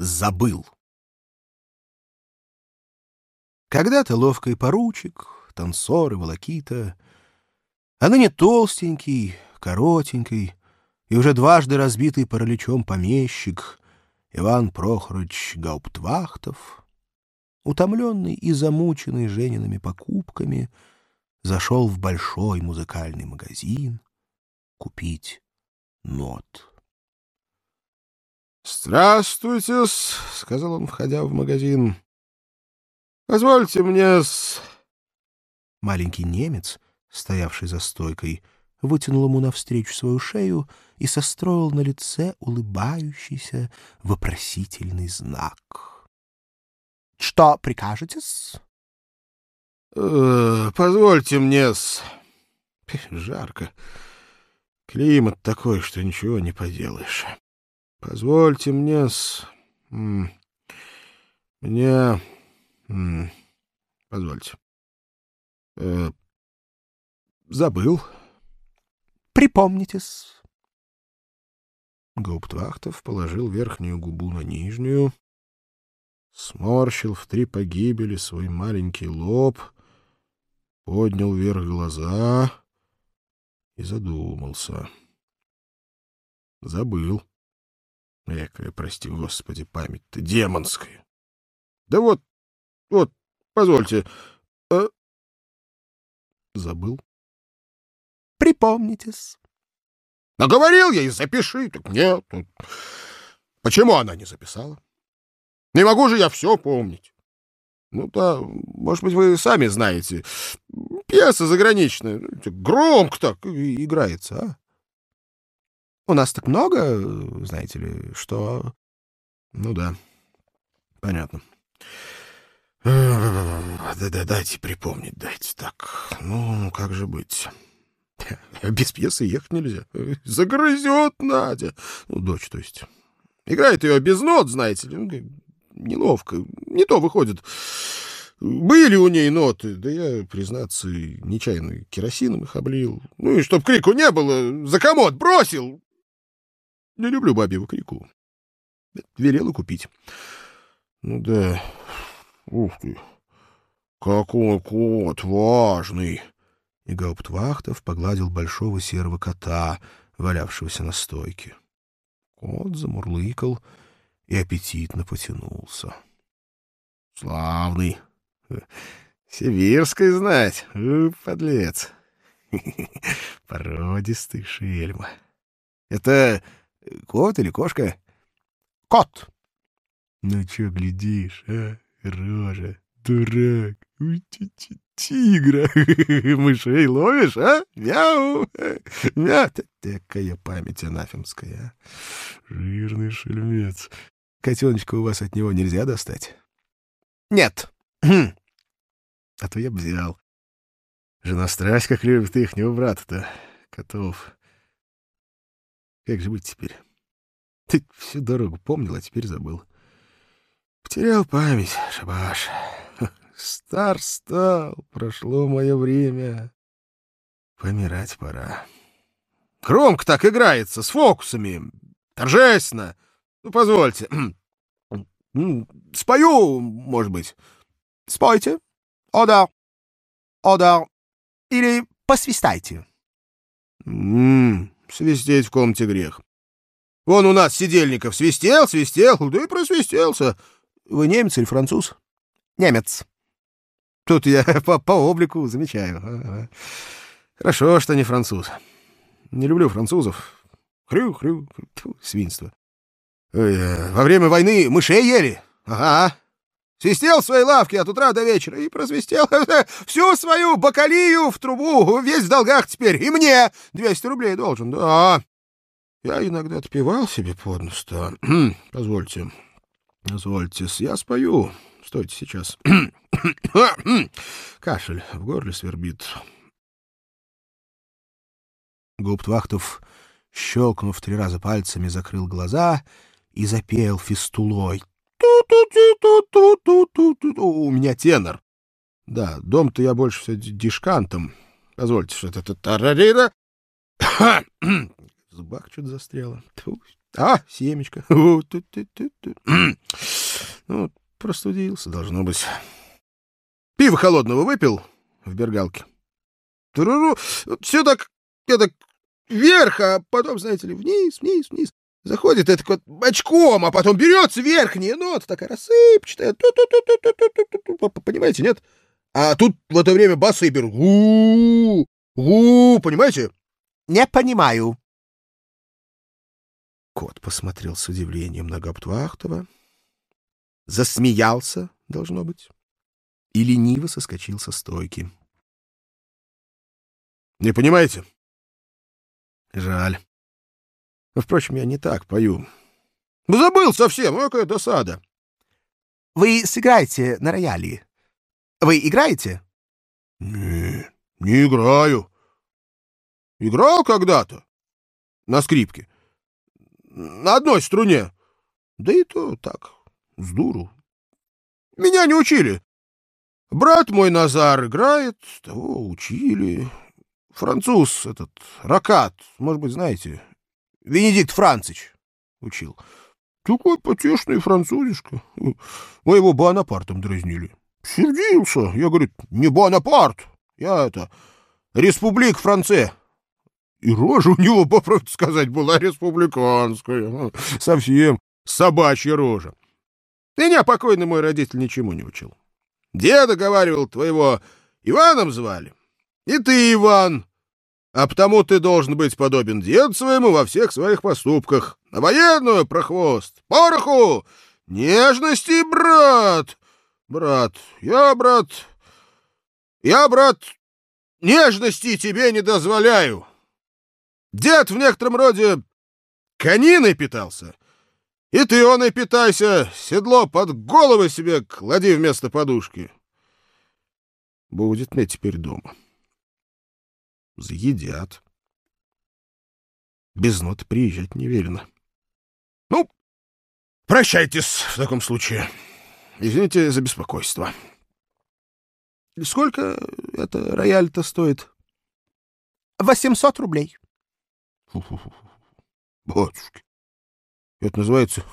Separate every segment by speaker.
Speaker 1: забыл. Когда-то ловкий поручик, танцор и волокита, а ныне толстенький, коротенький и уже дважды разбитый параличом помещик Иван Прохорович Гауптвахтов, утомленный и замученный Жениными покупками, зашел в большой музыкальный магазин купить нот.
Speaker 2: Здравствуйте сказал он, входя в магазин. «Позвольте мне с...»
Speaker 1: Маленький немец, стоявший за стойкой, вытянул ему навстречу свою шею и состроил на лице улыбающийся вопросительный знак. — Что прикажете-с?
Speaker 2: Э, позвольте мне с... Жарко. Климат такой, что ничего не поделаешь. Позвольте мне с... Мне... Позвольте. Э, забыл.
Speaker 1: Припомнитесь.
Speaker 2: Гауптвахтов положил верхнюю губу на нижнюю, сморщил в три погибели свой маленький лоб, поднял вверх глаза и задумался. Забыл. Экая, прости господи, память-то демонская. Да вот, вот, позвольте. А... Забыл.
Speaker 1: Припомнитесь.
Speaker 2: Наговорил я и запиши. Так нет. Почему она не записала? Не могу же я все помнить. Ну да, может быть, вы сами знаете. Пьеса заграничная. Громко так играется, а?
Speaker 1: У нас так много, знаете ли, что...
Speaker 2: Ну да, понятно. Да-да, дайте припомнить, дайте. Так, ну, как же быть? Без пьесы ехать нельзя. Загрызет Надя. Ну, дочь, то есть. Играет ее без нот, знаете ли. Ну, неловко. Не то выходит. Были у ней ноты, да я, признаться, нечаянно керосином их облил. Ну и чтоб крику не было, за комод бросил. Не люблю бабьего крику. Велела купить. Ну да, Ух ты! Какой кот важный! И Гауптвахтов погладил большого серого кота, валявшегося на стойке. Кот замурлыкал и аппетитно потянулся. Славный! Сибирской знать! У, подлец! Породистый шельма. Это кот или кошка?
Speaker 1: Кот!
Speaker 2: Ну чё глядишь, а? Рожа, дурак, тигра, мышей ловишь, а? Мяу, мяу, такая память анафемская, а? Жирный шельмец. Котеночка у вас от него нельзя достать?
Speaker 1: Нет.
Speaker 2: А то я б взял. Жена страсть, как любит их, не брата-то, котов. Как же быть теперь? Ты всю дорогу помнил, а теперь забыл. Потерял память, шабаш. Стар стал, прошло мое время. Помирать пора. Громко так играется, с фокусами. Торжественно. Ну, позвольте. Спою, может быть.
Speaker 1: Спойте. О да. О да. Или посвистайте.
Speaker 2: М -м, свистеть в комнате грех. Вон у нас Сидельников свистел, свистел, да и просвистелся. Вы немец или француз?
Speaker 1: Немец.
Speaker 2: Тут я по, по облику замечаю. Хорошо, что не француз. Не люблю французов. Хрю-хрю, свинство. Э, во время войны мышей ели? Ага. Свистел в своей лавке от утра до вечера и просвистел всю свою бакалию в трубу. Весь в долгах теперь. И мне 200 рублей должен, да. Я иногда отпевал себе под нос, -то. Позвольте. Позвольте, я спою. Стойте сейчас. Кашель в горле свербит. Губтвахтов, щелкнув три раза пальцами, закрыл глаза и запел фистулой. У меня тенор. Да, дом-то я больше все дишкантом. Позвольте, что это тарарира. В зубах что-то застряло. А, семечко. Ну, простудился, должно быть. Пиво холодного выпил в бергалке. Все так, я так вверх, а потом, знаете ли, вниз, вниз, вниз. Заходит это вот бочком, а потом берется верхняя нота, такая рассыпчатая. Понимаете, нет? А тут в это время басы берут. У, у, понимаете?
Speaker 1: Не понимаю.
Speaker 2: Кот посмотрел с удивлением на Гаптвахтова, засмеялся, должно быть, и лениво соскочил со стойки. Не понимаете? Жаль. Впрочем, я не так пою. Забыл совсем, ну, какая досада.
Speaker 1: Вы сыграете на рояле? Вы играете?
Speaker 2: Не, не играю. Играл когда-то. На скрипке. На одной струне. Да и то так, с дуру. Меня не учили. Брат мой Назар играет, того учили. Француз этот, Ракат, может быть, знаете, Венедикт Францич учил. Такой потешный французишка. Мы его Буанапартом дразнили. Сердился. Я, говорит, не Буанапарт. Я это, Республик Франце. И рожа у него, по правде сказать, была республиканская. Совсем собачья рожа. Меня покойный мой родитель ничему не учил. Деда, говаривал, твоего Иваном звали. И ты, Иван. А потому ты должен быть подобен деду своему во всех своих поступках. На военную прохвост, пороху, нежности, брат. Брат, я, брат, я, брат, нежности тебе не дозволяю. Дед в некотором роде кониной питался. И ты он и питайся, седло под голову себе клади вместо подушки. Будет мне теперь дома заедят. Без ноты приезжать не велено. Ну, прощайтесь в таком случае. Извините за беспокойство. Сколько это рояль-то стоит?
Speaker 1: Восемьсот рублей.
Speaker 2: Батюшки, это называется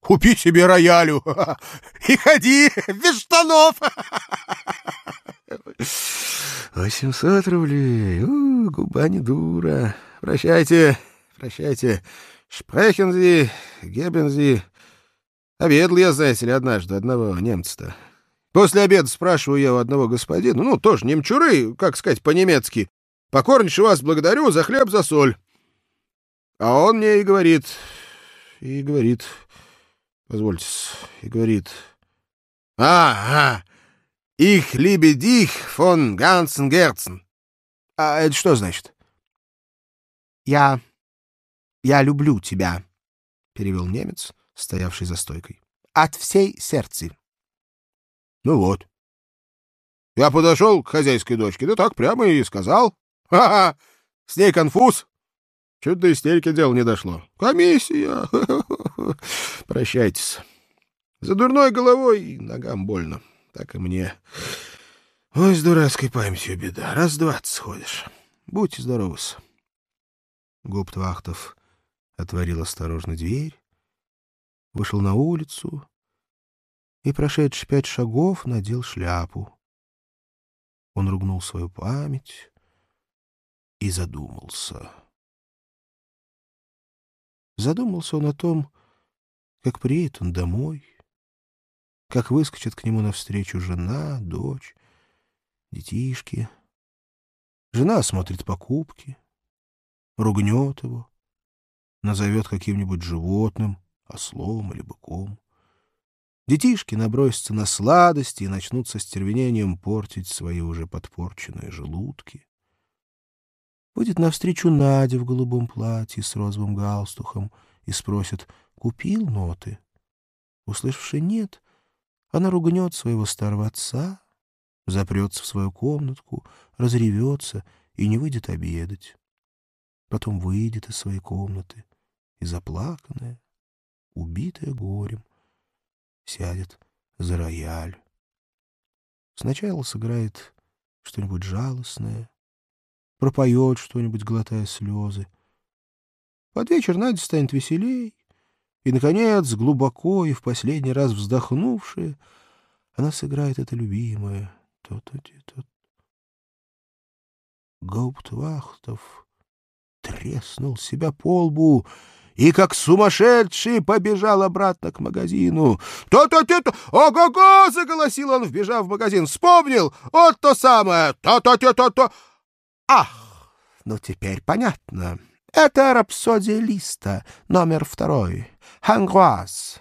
Speaker 2: «Купи себе роялю и ходи без штанов». Восемьсот рублей. У, губа не дура. Прощайте, прощайте. Шпрехензи, Гебензи. Обедал я, знаете ли, однажды одного немца-то. После обеда спрашиваю я у одного господина, ну, тоже немчуры, как сказать по-немецки, покорнейше вас благодарю за хлеб, за соль. А он мне и говорит, и говорит, позвольте, и говорит, а, а, «Ich liebe dich von ganzem Herzen». А это что значит?
Speaker 1: «Я... я люблю тебя», — перевел немец, стоявший за стойкой. «От всей сердца».
Speaker 2: Ну вот. Я подошел к хозяйской дочке, да так прямо и сказал. Ха-ха! С ней конфуз. Чуть до истерики дело не дошло. Комиссия. Прощайтесь. За дурной головой ногам больно так и мне. Ой, с дурацкой памятью беда. Раз двадцать сходишь. Будьте здоровы -с.
Speaker 1: Губтвахтов отворил осторожно дверь, вышел на улицу и, прошедший пять шагов, надел шляпу. Он ругнул свою память и задумался. Задумался он о том, как приедет он домой, как выскочит к нему навстречу жена, дочь, детишки. Жена осмотрит покупки, ругнет его, назовет каким-нибудь животным, ослом или быком. Детишки набросятся на сладости и начнут со стервенением портить свои уже подпорченные желудки. Будет навстречу Надя в голубом платье с розовым галстухом и спросит, купил ноты? Услышавший «нет», она ругнет своего старого отца, запрется в свою комнатку, разревется и не выйдет обедать. Потом выйдет из своей комнаты и заплаканная, убитая горем, сядет за рояль. Сначала сыграет что-нибудь жалостное, пропоет что-нибудь, глотая слезы, Под вечер Надя станет веселей. И, наконец, глубоко и в последний раз вздохнувшая, она сыграет это любимое. То-то-то. Гауптвахтов треснул себя по лбу и, как сумасшедший, побежал обратно к магазину. «То-то-то-то! Ого-го!» — заголосил он, вбежав в магазин. «Вспомнил! Вот то самое! То-то-то-то-то!» «Ах, ну теперь понятно. Это рапсодия Листа, номер второй. Хангуаз».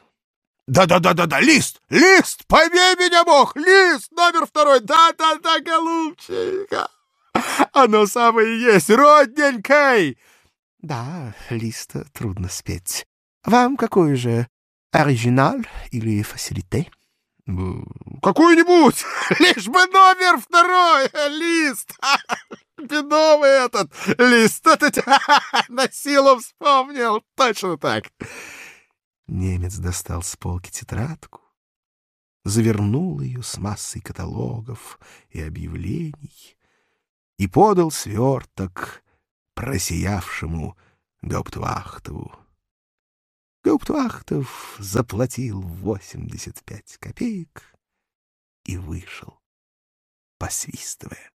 Speaker 1: «Да-да-да-да-да! Лист! Лист! Побей меня, Бог! Лист! Номер второй! Да-да-да, голубчик! Оно самое и есть! Родненькой!» Да, лист трудно спеть. Вам какой же? Оригинал или фасилите? Какой-нибудь, лишь бы номер второй, лист, бедовый этот лист, это на силу вспомнил, точно так. Немец достал с полки тетрадку, завернул ее с массой каталогов и объявлений и подал сверток просиявшему Гауптвахтову. Гауптвахтов заплатил восемьдесят пять копеек и вышел, посвистывая.